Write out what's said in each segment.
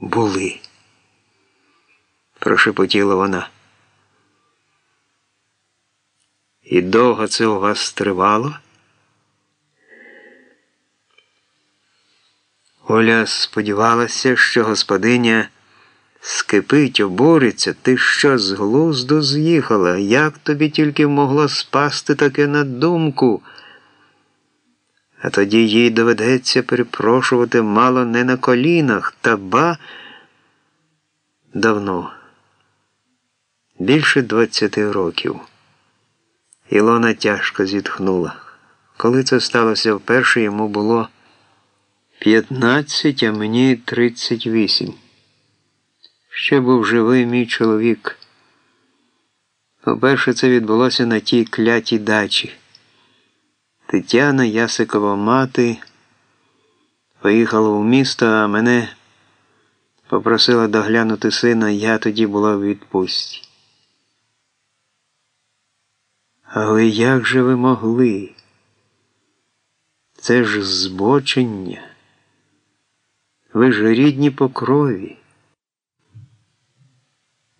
були, прошепотіла вона. І довго це у вас тривало? Оля сподівалася, що господиня скипить, обориться, ти що з глузду з'їхала? Як тобі тільки могло спасти таке на думку? А тоді їй доведеться перепрошувати мало не на колінах, та ба давно, більше двадцяти років. Ілона тяжко зітхнула. Коли це сталося вперше, йому було п'ятнадцять, а мені тридцять вісім. Ще був живий мій чоловік. По-перше, це відбулося на тій клятій дачі. Тетяна Ясикова мати поїхала в місто, а мене попросила доглянути сина, я тоді була в відпустці. Але як же ви могли? Це ж збочення. Ви ж рідні по крові.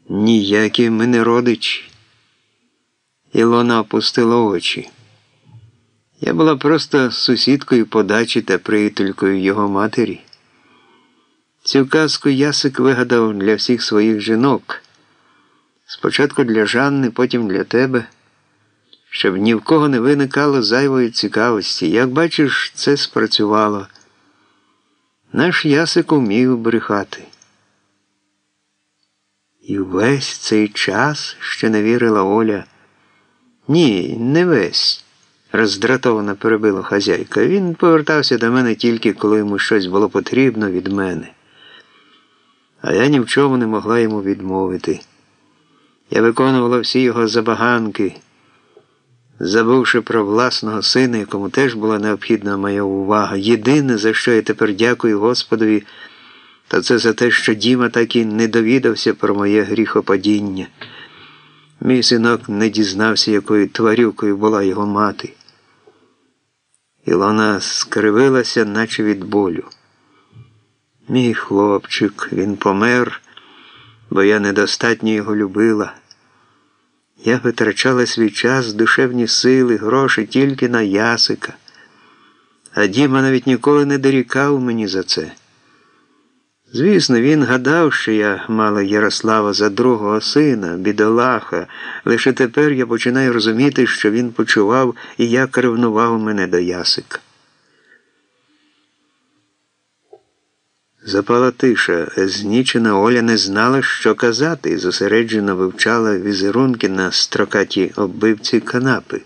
Ніякі ми не родичі. Ілона опустила очі. Я була просто сусідкою подачі та приятелькою його матері. Цю казку Ясик вигадав для всіх своїх жінок. Спочатку для Жанни, потім для тебе, щоб ні в кого не виникало зайвої цікавості. Як бачиш, це спрацювало. Наш Ясик умів брехати. І весь цей час ще не вірила Оля. Ні, не весь роздратовано перебила хазяйка. Він повертався до мене тільки коли йому щось було потрібно від мене. А я ні в чому не могла йому відмовити. Я виконувала всі його забаганки, забувши про власного сина, якому теж була необхідна моя увага. Єдине, за що я тепер дякую Господові, то це за те, що Діма так і не довідався про моє гріхопадіння. Мій синок не дізнався, якою тварюкою була його мати. Ілона скривилася, наче від болю. Мій хлопчик, він помер, бо я недостатньо його любила. Я витрачала свій час, душевні сили, гроші тільки на ясика. А Діма навіть ніколи не дорікав мені за це. Звісно, він гадав, що я мала Ярослава за другого сина, бідолаха. Лише тепер я починаю розуміти, що він почував і як ревнував мене до ясика. Запала тиша. Знічена Оля не знала, що казати, і зосереджено вивчала візерунки на строкатій оббивці канапи.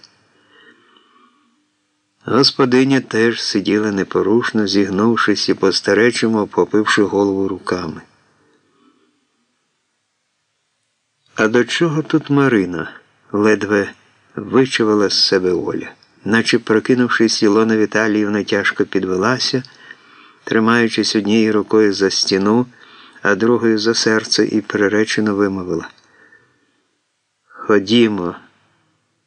Господиня теж сиділа непорушно, зігнувшись і по старечому попивши голову руками. А до чого тут Марина? ледве вичавила з себе Оля. Наче прокинувшись, Ілона Віталіївна тяжко підвелася, тримаючись однією рукою за стіну, а другою за серце, і приречено вимовила. Ходімо,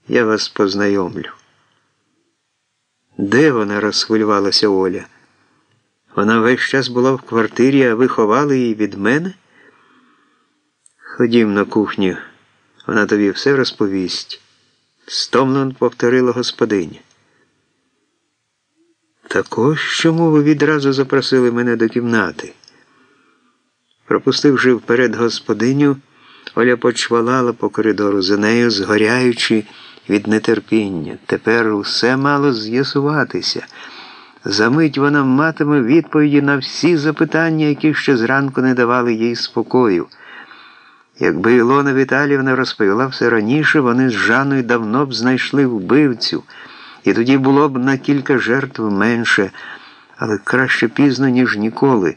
я вас познайомлю. Де вона розхвилювалася Оля? Вона весь час була в квартирі, а ви ховали її від мене? Ходім на кухню, вона тобі все розповість, стомлено повторила господиня. Так ось чому ви відразу запросили мене до кімнати? Пропустивши вперед господиню, Оля почвалала по коридору за нею, згоряючи від нетерпіння. Тепер усе мало з'ясуватися. Замить вона матиме відповіді на всі запитання, які ще зранку не давали їй спокою. Якби Ілона Віталівна розповіла все раніше, вони з Жаною давно б знайшли вбивцю, і тоді було б на кілька жертв менше, але краще пізно, ніж ніколи.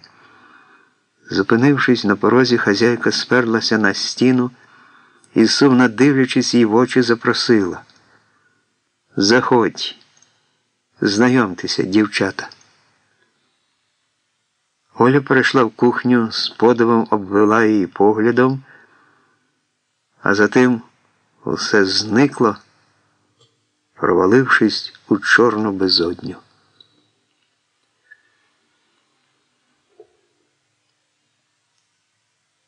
Зупинившись на порозі, хазяйка сперлася на стіну і, сумно дивлячись їй в очі, запросила. Заходь, знайомтеся, дівчата. Оля перейшла в кухню, з подивом обвела її поглядом, а затим усе зникло, провалившись у чорну безодню.